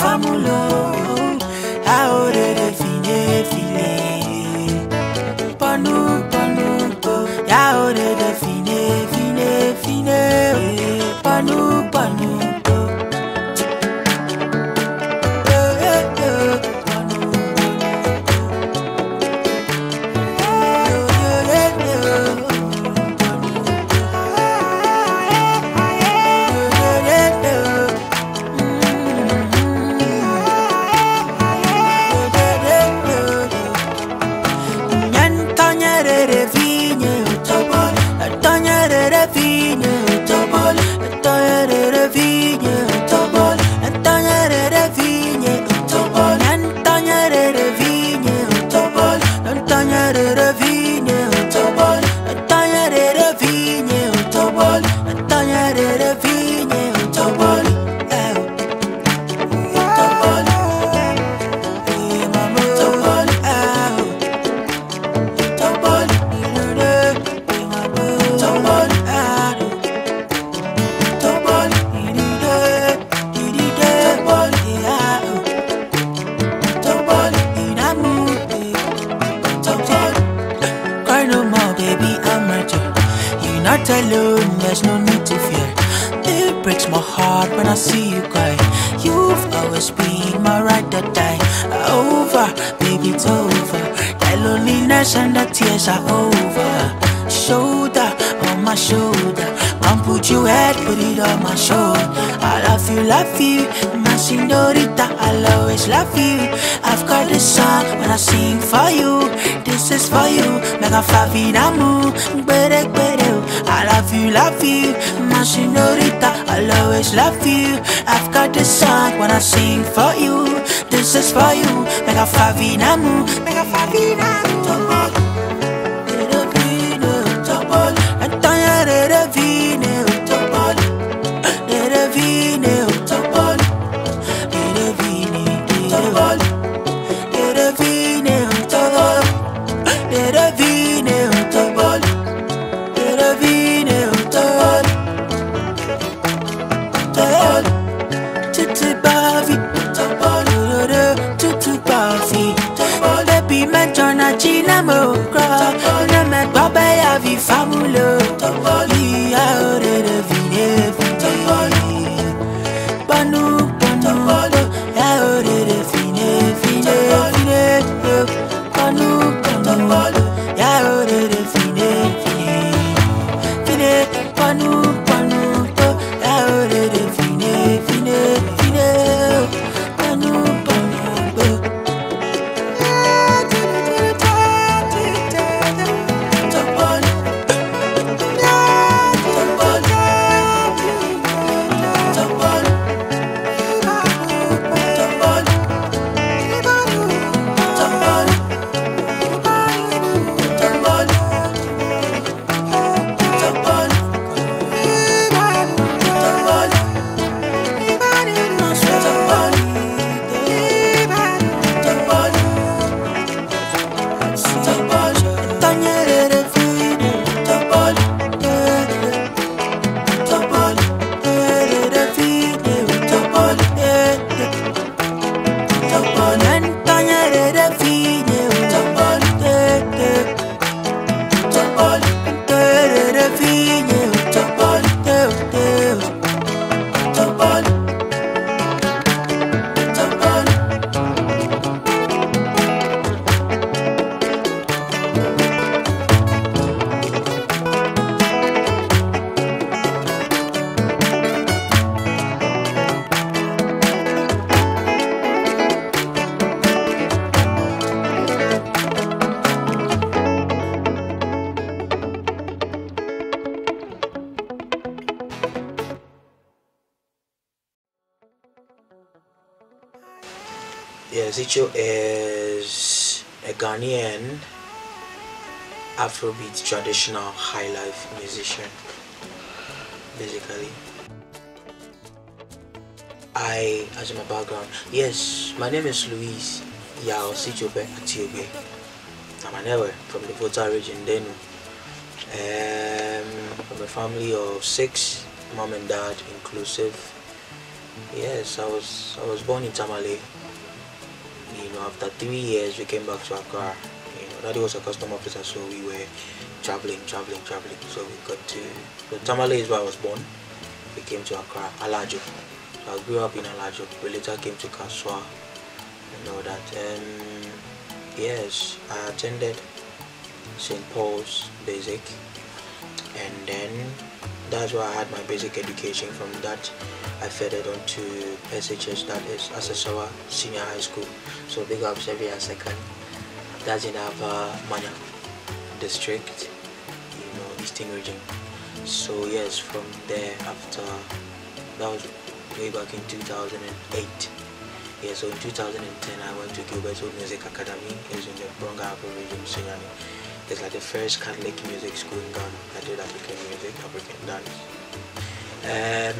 ya and the tears are over. Shoulder on my shoulder. Come put your head, put it on my shoulder. You, love you, my senorita. I'll always love you. I've got this song when I sing for you. This is for you. Mega favina mu, gbere gbere. I love you, love you, my senorita. I'll always love you. I've got this song when I sing for you. This is for you. Mega favina mu, mega favina mu. Baby, panu. Ya ore Zicho is a Ghanaian Afrobeat traditional high life musician basically. I, as my background, yes, my name is Luis Yao Sijobe Atiobe. I'm an Ewe from the Volta region, then um, from a family of six, mom and dad inclusive. Yes, I was I was born in Tamale. After three years, we came back to Accra. You know, daddy was a custom officer, so we were traveling, traveling, traveling. So we got to so Tamale is where I was born. We came to Accra, Alajo. So I grew up in Alajo. We later came to Kasoa and all that. Yes, I attended St. Paul's Basic, and then that's where I had my basic education. From that, I furthered on to SHS, that is Asesewa Senior High School. So big up Sevier Second. That's in Ava uh, Manya district, you know, Eastern region. So yes, from there after that was way back in 2008. Yeah, so in 2010 I went to Gilberto Music Academy. It's in the Bronga region, Sunyani. It's like the first Catholic music school in Ghana. I did African music, African dance. Um,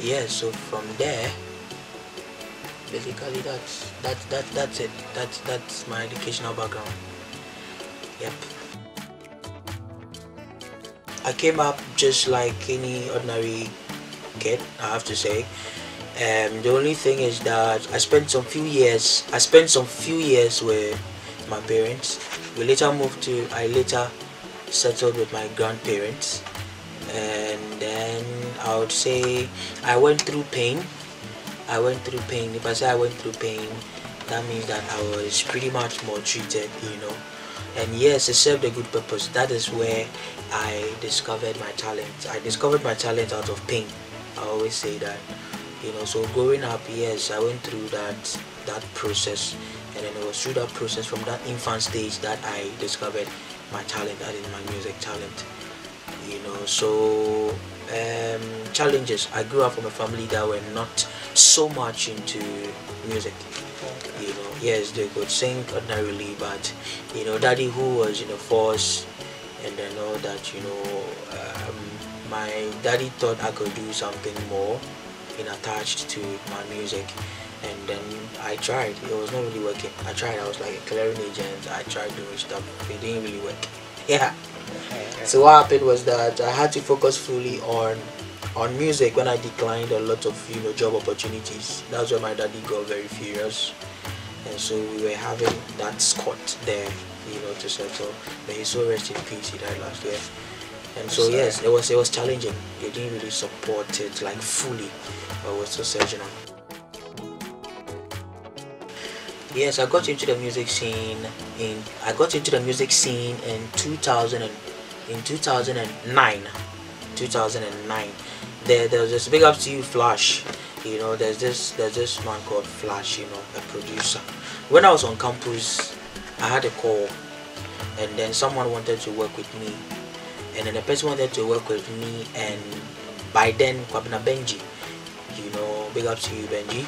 yeah, so from there, basically that's that that that's it. That's that's my educational background. Yep. I came up just like any ordinary kid, I have to say. Um, the only thing is that I spent some few years. I spent some few years with my parents. We later moved to. I later settled with my grandparents, and then I would say I went through pain. I went through pain. If I say I went through pain, that means that I was pretty much maltreated, you know. And yes, it served a good purpose. That is where I discovered my talent. I discovered my talent out of pain. I always say that you know so growing up yes i went through that that process and then it was through that process from that infant stage that i discovered my talent that is my music talent you know. So um, challenges. I grew up from a family that were not so much into music you know. Yes they could sing ordinarily but you know daddy who was in the force and then all that you know. Um, my daddy thought i could do something more been attached to my music and then I tried. It was not really working. I tried. I was like a clearing agent. I tried doing stuff it didn't really work. Yeah. So what happened was that I had to focus fully on on music when I declined a lot of you know job opportunities. That's where my daddy got very furious. And so we were having that Scott there you know to settle. But he's so rest in peace. He died last year. And so yes it was it was challenging. They didn't really support it like fully. But we're still searching on yes i got into the music scene in i got into the music scene in 2000 and, in 2009 2009 there there was this big up to you flash. You know there's this there's this man called flash you know a producer. When i was on campus i had a call and then someone wanted to work with me. And then the person wanted to work with me and by then Kwabena Benji you know big up to you Benji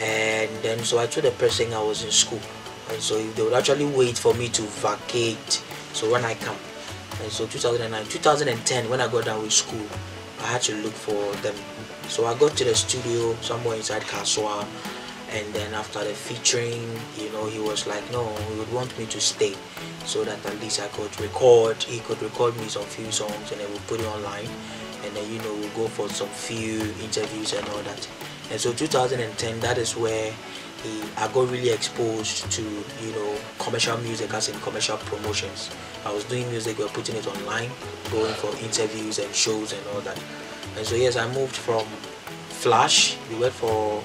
and then so I told the person I was in school. And so they would actually wait for me to vacate. So when I come and so 2009 2010 when I got done with school I had to look for them. So I got to the studio somewhere inside Kasoa and then after the featuring you know he was like no he would want me to stay so that at least I could record. He could record me some few songs and then we'll put it online. And then you know we'll go for some few interviews and all that and so 2010 that is where he, I got really exposed to you know commercial music as in commercial promotions. I was doing music we were putting it online going for interviews and shows and all that. And so yes I moved from Flash we went for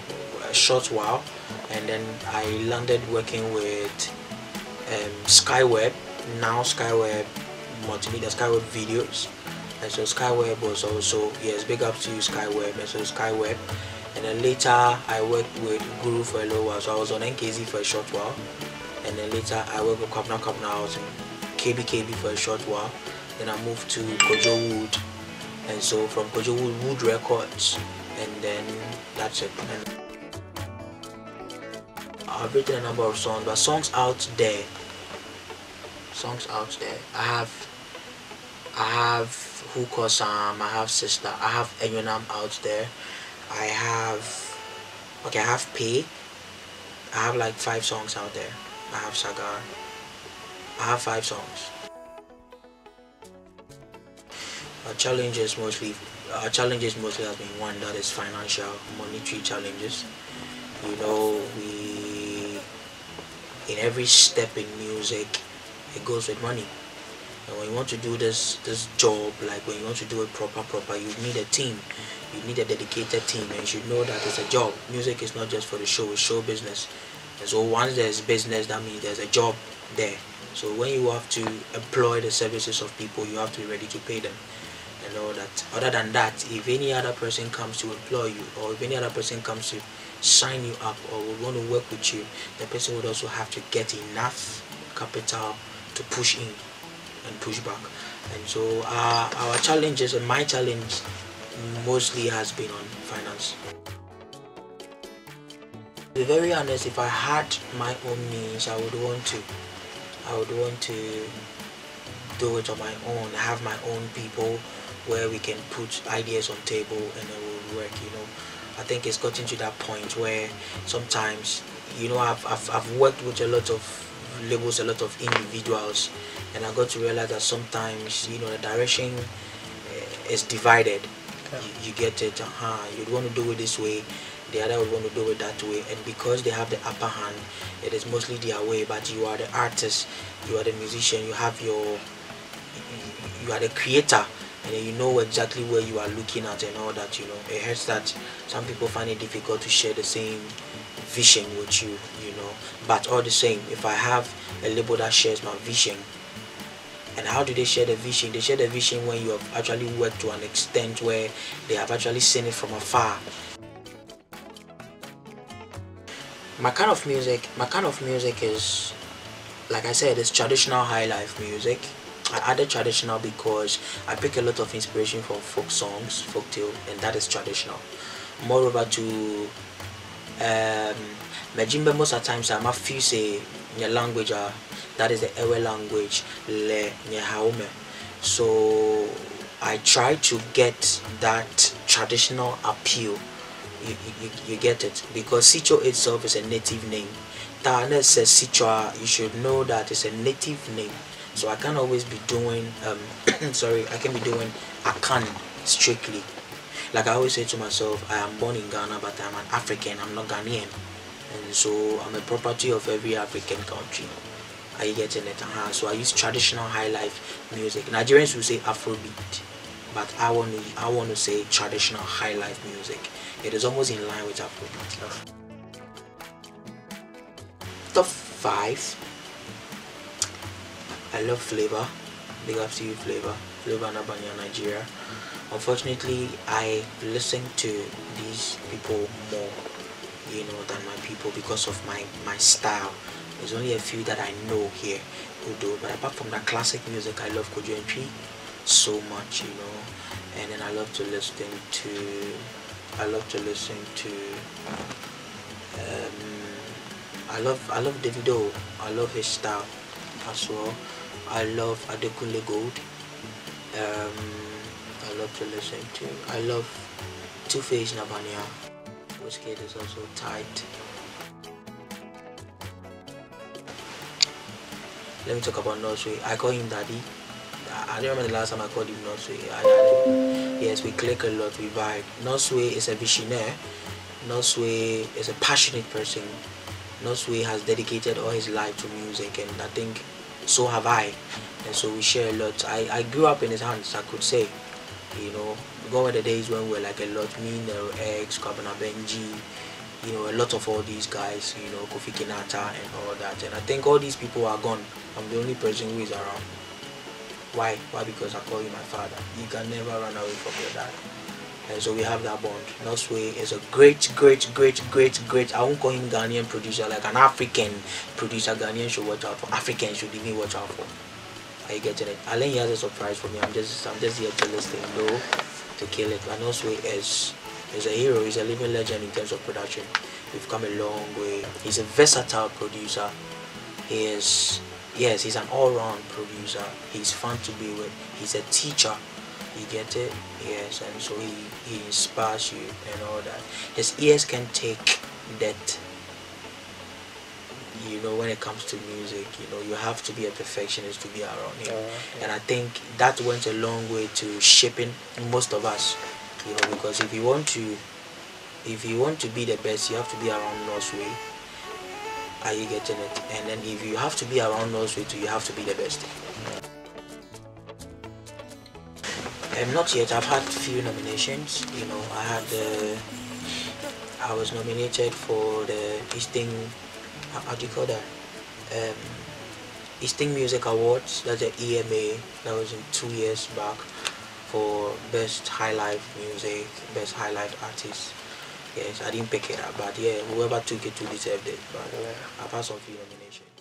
a short while and then I landed working with um, Skyweb now Skyweb multimedia Skyweb videos. And so Skyweb was also yes big up to you Skyweb. And so Skyweb and then later I worked with Guru for a little while so I was on NKZ for a short while. And then later I worked with Kapna Kapna I was in KBKB for a short while. Then I moved to Kojo Wood. And so from Kojo Wood Wood Records. And then that's it. And I've written a number of songs, but songs out there, songs out there. I have I have Huko Sam, I have Sister, I have Enyonam out there. I have okay, I have P. I have like five songs out there. I have Sagar. I have five songs. Our challenges mostly our challenges mostly has been one that is financial monetary challenges. You know, we in every step in music it goes with money. And when you want to do this this job, like when you want to do it proper proper, you need a team. You need a dedicated team and you should know that it's a job. Music is not just for the show, it's show business. And so once there's business that means there's a job there. So when you have to employ the services of people you have to be ready to pay them and all that. Other than that, if any other person comes to employ you or if any other person comes to sign you up or would want to work with you, the person would also have to get enough capital to push in and push back. And so uh, our challenges and my challenge mostly has been on finance. To be very honest, if I had my own means, I would want to. I would want to do it on my own, have my own people where we can put ideas on table and it will work you know i think it's gotten to that point where sometimes you know i've, I've, I've worked with a lot of labels a lot of individuals and i got to realize that sometimes you know the direction uh, is divided. Okay. you, you, get it uh-huh. You'd want to do it this way the other would want to do it that way and because they have the upper hand it is mostly their way but you are the artist you are the musician you have your you are the creator and you know exactly where you are looking at and all that you know. It hurts that some people find it difficult to share the same vision with you you know but all the same if i have a label that shares my vision and how do they share the vision? They share the vision when you have actually worked to an extent where they have actually seen it from afar. My kind of music my kind of music is like i said it's traditional high life music. I added traditional because I pick a lot of inspiration from folk songs, folk tale, and that is traditional. Moreover, to um, Mejimbe most of the times I'm a few say your language uh, that is the Ewe language le haume. So I try to get that traditional appeal. You, you, you get it because Sicho itself is a native name. Tane says Sicho, you should know that it's a native name so I can't always be doing um sorry I can be doing Akan strictly like I always say to myself I am born in Ghana but I'm an African I'm not Ghanaian and so I'm a property of every African country are you getting it? Uh-huh. So I use traditional high life music. Nigerians will say Afrobeat, but I want to I want to say traditional high life music. It is almost in line with Afrobeat. Top five I love Flavour. Big up to you, Flavour. Flavour N'abania, Nigeria. Unfortunately, I listen to these people more, you know, than my people because of my my style. There's only a few that I know here who do, but apart from that classic music, I love Kojo so much, you know, and then I love to listen to, I love to listen to, um, I love I love Davido. I love his style as well. I love Adekunle Gold. Um, love to listen to. I love Two Face Nabania. Wizkid is also tight. Let me talk about Nosway. I call him Daddy. I don't remember the last time I called him Nosway. Yes, we click a lot, we vibe. Nosway is a visionary. Nosway is a passionate person. Nosway has dedicated all his life to music, and I think so have I and so we share a lot I, I grew up in his hands I could say you know go were the days when we are like a lot me Nero X Kwabena Benji you know a lot of all these guys you know Kofi Kinata and all that and I think all these people are gone I'm the only person who is around why why because I call you my father you can never run away from your dad and so we have that bond. Nosway is a great, great, great, great, great. I won't call him Ghanaian producer, like an African producer. Ghanaian should watch out for. African should even watch out for. Are you getting it? Alain he has a surprise for me. I'm just, I'm just here to listen, though, to kill it. But Nosway is, is a hero. He's a living legend in terms of production. We've come a long way. He's a versatile producer. He is yes, he's an all-round producer. He's fun to be with. He's a teacher. You get it? Yes, and so he, he inspires you and all that. His ears can take that you know when it comes to music you know you have to be a perfectionist to be around him. Uh, and i think that went a long way to shaping most of us you know because if you want to if you want to be the best you have to be around Northway are you getting it? And then if you have to be around Northway too you have to be the best. Um, not yet. I've had few nominations you know. I had uh, i was nominated for the eastern how, do you call that? Um, eastern music awards. That's the ema that was in two years back for best high life music best high life artist. Yes i didn't pick it up but yeah whoever took it to deserved it. But Yeah. i've had some few nominations